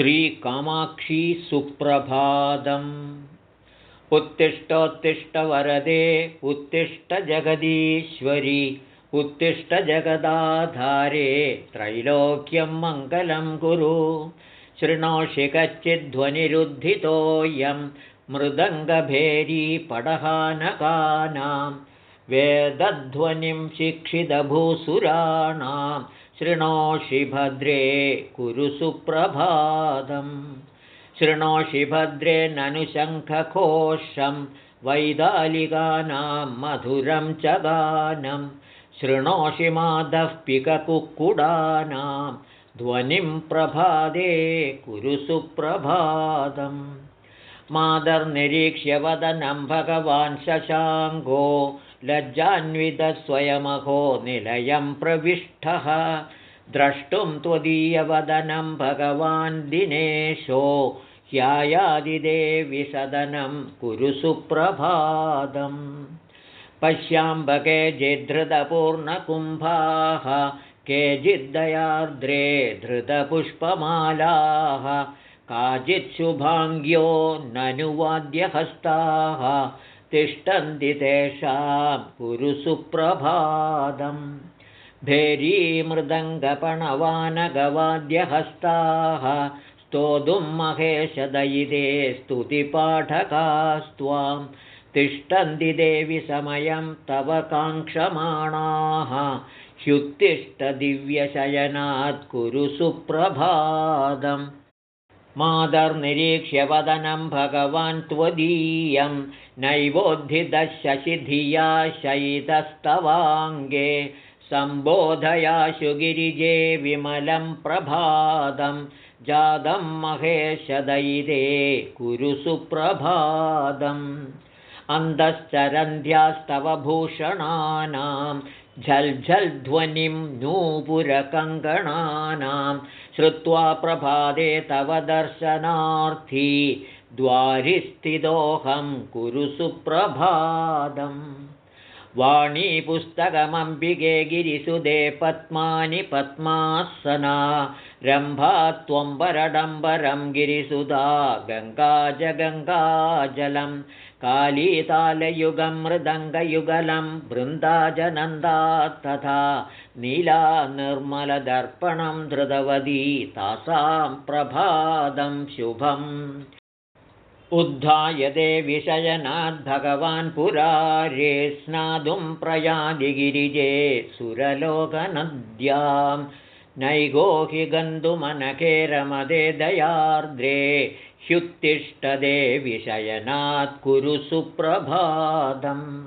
श्रीकामाक्षी सुप्रभातम् उत्तिष्ठोत्तिष्ठवरदे उत्तिष्ठजगदीश्वरि उत्तिष्ठजगदाधारे त्रैलोक्यं मङ्गलं कुरु। शृणोषि कच्चिद्ध्वनिरुद्धितोऽयं मृदङ्गभेरीपडहानकानां वेदध्वनिं शिक्षितभूसुराणां शृणोषि भद्रे कुरु सुप्रभातम् शृणोषि भद्रे ननु शङ्खकोशं वैदालिकानां मधुरं च गानं। शृणोषि माधः पिककुक्कुडानां ध्वनिं प्रभादे कुरु सुप्रभातम् मादर्निरीक्ष्य वदनं भगवान् शशाङ्गो लज्जान्वितस्वयमहो निलयं प्रविष्टः। द्रष्टुं त्वदीयवदनं भगवान् दिनेशो ह्यायादिदेवि सदनं कुरु सुप्रभातम्। पश्याम्बके जिद्धृतपूर्णकुम्भाः केचिद्दयार्द्रे धृतपुष्पमालाः काचित्शुभाङ्ग्यो ननुवाद्यहस्ताः तिष्ठन्ति तेषां कुरु भेरीमृदङ्गपणवानगवाद्यहस्ताः स्तोतुं महेशदयिते स्तुतिपाठकास्त्वां तिष्ठन्ति देवि समयं तव काङ्क्षमाणाः। ह्युत्तिष्ठदिव्यशयनात् कुरु सुप्रभातम् मादर्निरीक्ष्य वदनं भगवान् त्वदीयं नैवोद्धिदशशिधिया शयितस्तवाङ्गे सम्बोधयाशु गिरिजे विमलं प्रभातम् जातं महेशदैरे कुरु सुप्रभातम्। अन्तश्चरन्ध्यास्तव भूषणानां झल्झल्ध्वनिं नूपुरकङ्कणानां श्रुत्वा प्रभाते तव दर्शनार्थी द्वारिस्थितोऽहं कुरु सुप्रभातम् वाणीपुस्तकमम्बिके गिरिसुदे पद्मानि पद्मासना रम्भा त्वम्बरडम्बरं गिरिसुधा गङ्गा च गङ्गाजलं कालीतालयुगं मृदङ्गयुगलं बृन्दाजनन्दा तथा नीला निर्मलदर्पणं धृतवती तासां प्रभादं शुभम्। उद्धायते विषयनाद्भगवान् पुरारे स्नातुं प्रयादिगिरिजे सुरलोकनद्यां। नैगो हि गन्तुमनकेरमदे दयार्द्रे ह्युत्तिष्ठदे विषयनात् कुरु सुप्रभातम्।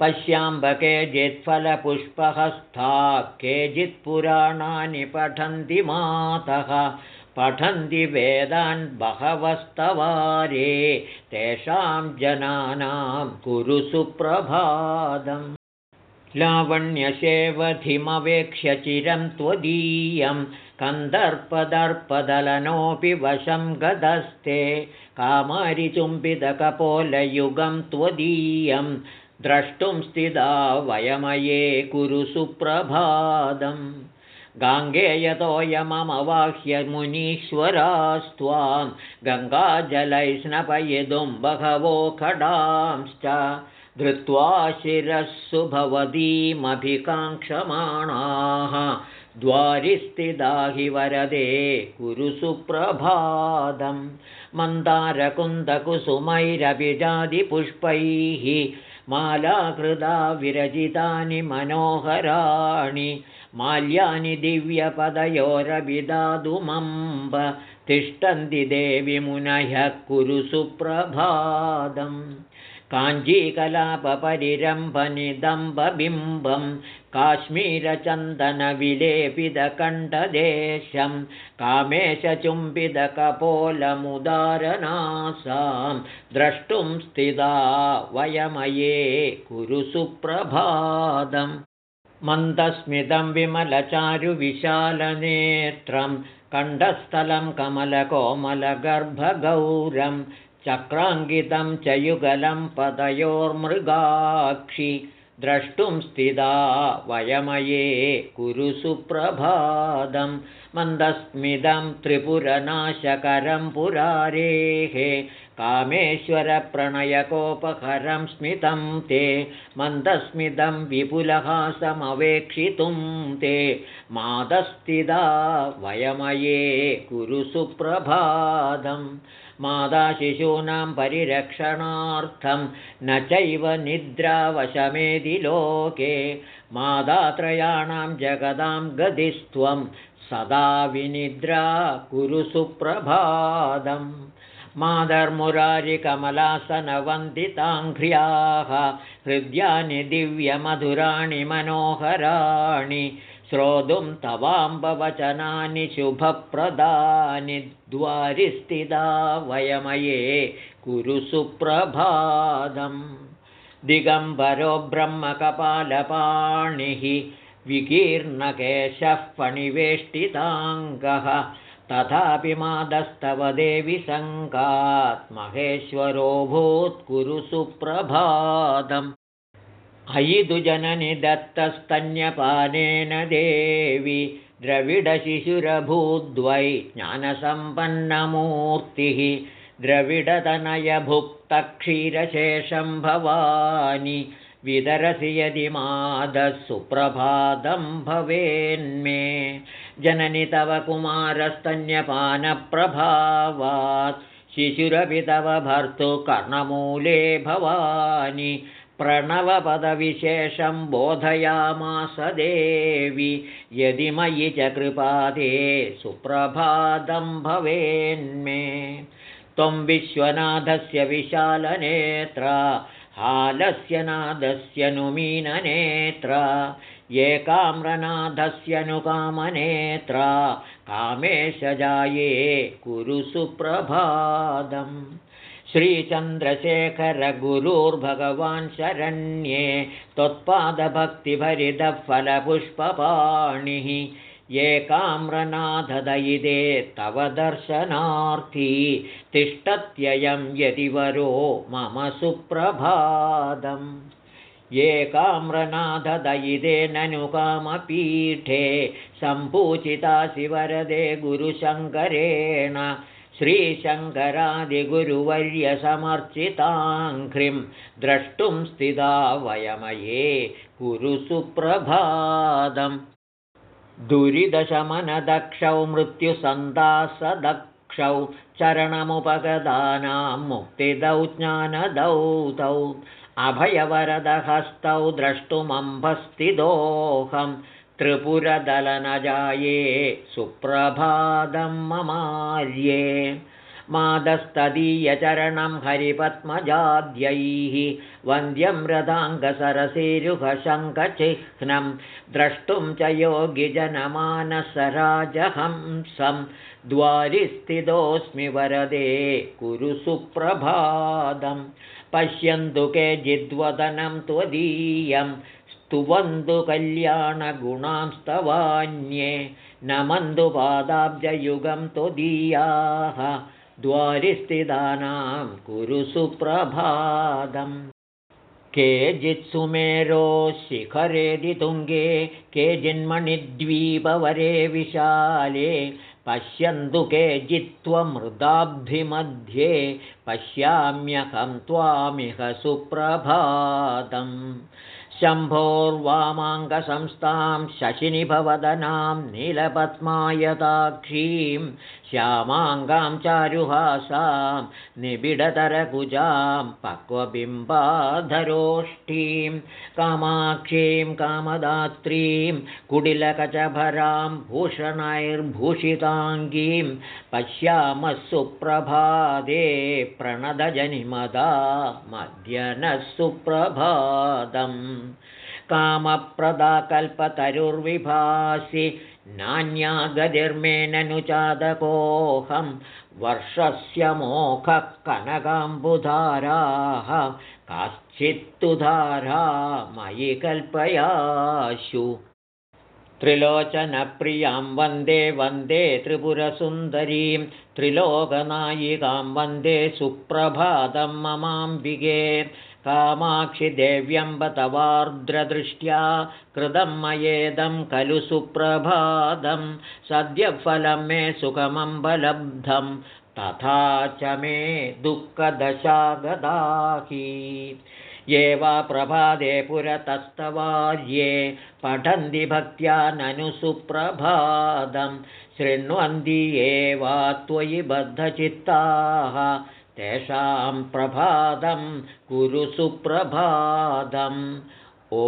पश्याम्बके जित्फलपुष्पहस्था केचित्पुराणानि पठन्ति मातः। पठन्ति वेदान् बहवस्तवारे। तेषां जनानां कुरु सुप्रभातम्। लावण्यशेवधिमवेक्ष्य चिरं त्वदीयं कन्दर्पदर्पदलनोऽपि वशं गदस्ते कामारिचुम्बितकपोलयुगं त्वदीयं द्रष्टुं स्थिता वयमये कुरु सुप्रभातम् गाङ्गेयतोऽयममवाह्यमुनीश्वरास्त्वां गङ्गाजलैस्नपयितुं बहवो खडांश्च धृत्वा शिरःसु भवतीमभिकाङ्क्षमाणाः द्वारिस्थिता हि वरदे कुरु सुप्रभातं। मन्दारकुन्दकुसुमैरभिजादिपुष्पैः मालाकृदा विरचितानि मनोहराणि माल्यानि दिव्यपदयोरभिदादुमम्ब तिष्ठन्ति देवि मुनयः कुरु सुप्रभातम् काञ्जीकलापपरिरम्भनिदम्बबिम्बं काश्मीरचन्दनविलेपितकण्ठदेशं कामेशचुम्बितकपोलमुदारनासां द्रष्टुं स्थिता वयमये कुरु सुप्रभातम्। मन्दस्मितं विमलचारुविशालनेत्रं कण्ठस्थलं कमलकोमलगर्भगौरं चक्राङ्गितं च युगलं पदयोर्मृगाक्षि द्रष्टुं स्थिता वयमये कुरु सुप्रभादं मन्दस्मिदं त्रिपुरनाशकरं पुरारेः कामेश्वरप्रणयकोपहरं स्मितं ते मन्दस्मिदं विपुलहासमवेक्षितुं ते। मादस्तिदा वयमये कुरु सुप्रभादम् मादाशिशूनां परिरक्षणार्थं न चैव निद्रावशमेधि लोके। मादात्रयाणां जगदां गदिस्त्वं सदा विनिद्रा कुरु सुप्रभादम् माधर्मुरारिकमलासनवन्दिताङ्घ्र्याः हृद्यानि दिव्यमधुराणि मनोहराणि श्रोतुं तवाम्बवचनानि शुभप्रदानि द्वारिस्थिता वयमये कुरु सुप्रभादम् दिगम्बरो ब्रह्मकपालपाणिः विकीर्णकेशः फणिवेष्टिताङ्गः तथापि मादस्तव देवि सङ्कात्महेश्वरो भूत्कुरु सुप्रभातम्। अयि जननि दत्तस्तन्यपानेन देवि द्रविडशिशुरभूद्वै ज्ञानसम्पन्नमूर्तिः द्रविडतनयभुक्तक्षीरशेषं भवानि विदरसि यदि मादः भवेन्मे। जननि तव कुमारस्तन्यपानप्रभावात्। शिशुरपि तव भर्तुकर्णमूले भवानि। प्रणवपदविशेषं बोधयामास देवि। यदि मयि च कृपादे सुप्रभातं भवेन्मे। त्वं विश्वनाथस्य विशालनेत्रा हालस्य नादस्य नुमीननेत्रा एकाम्रनाथस्यनुकामनेत्रा कामेशजाये कुरु सुप्रभादम् श्रीचन्द्रशेखरगुरुर्भगवान् शरण्ये त्वत्पादभक्तिभरितफलपुष्पपाणिः एकाम्रनाथदयिदे तव दर्शनार्थी तिष्ठत्ययं यदिवरो मम सुप्रभादम् एकाम्रनाथदयिदे ननुकामपीठे सम्पूचितासि वरदे गुरुशङ्करेण श्रीशङ्करादिगुरुवर्यसमर्चिताङ्घ्रिं द्रष्टुं स्थिता वयमये कुरु सुप्रभादम् दुरिदशमनदक्षौ मृत्युसन्दासदक्षौ चरणमुपगदानां मुक्तिदौ ज्ञानदौ तौ अभयवरदहस्तौ द्रष्टुमम्भस्तिदोऽहं त्रिपुरदलनजाये सुप्रभादं ममार्ये मादस्तदीयचरणं हरिपद्मजाद्यैः वन्द्यं रथाङ्गसरसेरुहशङ्खचिह्नं द्रष्टुं च योगिजनमानसराजहंसं द्वारिस्थितोऽस्मि वरदे कुरु सुप्रभादम् पश्यन्तु केचिद्वदनं त्वदीयं स्तुवन्तु कल्याणगुणांस्तवान्ये नमन्तु पादाब्जयुगं त्वदीयाः द्वारिस्थितानां कुरु सुप्रभातम् केचित्सुमेरो शिखरेदितुङ्गे केचिन्मणिद्वीपवरे विशाले पश्यन्तु केचित्त्वमृदाब्धिमध्ये पश्याम्यहं त्वामिह सुप्रभातम् शम्भोर्वामाङ्गसंस्थां शशिनिभवदनां नीलपद्मायताक्षीं श्यामाङ्गां चारुहासां निबिडतरकुजां पक्वबिम्बाधरोष्ठीं कामाक्षीं कामदात्रीं कुडिलकचभरां भूषणैर्भूषिताङ्गीं पश्यामः सुप्रभादे प्रणदजनिमदा मद्यनः सुप्रभातम् कामप्रदा कल्पतरुर्विभासि नान्या गतिर्मेननुचादकोऽहं वर्षस्य मोखः कनकाम्बुधाराः काश्चित्तुधारा मयि कल्पयाशु। त्रिलोचनप्रियां वन्दे वन्दे त्रिपुरसुन्दरीं त्रिलोकनायिकां वन्दे सुप्रभातं ममाम्बिके कामाक्षिदेव्यम्बतवार्द्रदृष्ट्या कृतं मयेदं खलु सुप्रभादं सद्यफलं मे सुखमम्बलब्धं तथा च मे दुःखदशागदाहि। ये वा प्रभादे पुरतस्तवार्ये पठन्ति भक्त्या ननु सुप्रभादं शृण्वन्ति ये वा त्वयि बद्धचित्ताः तेषां प्रभादं कुरु सुप्रभादम् ओ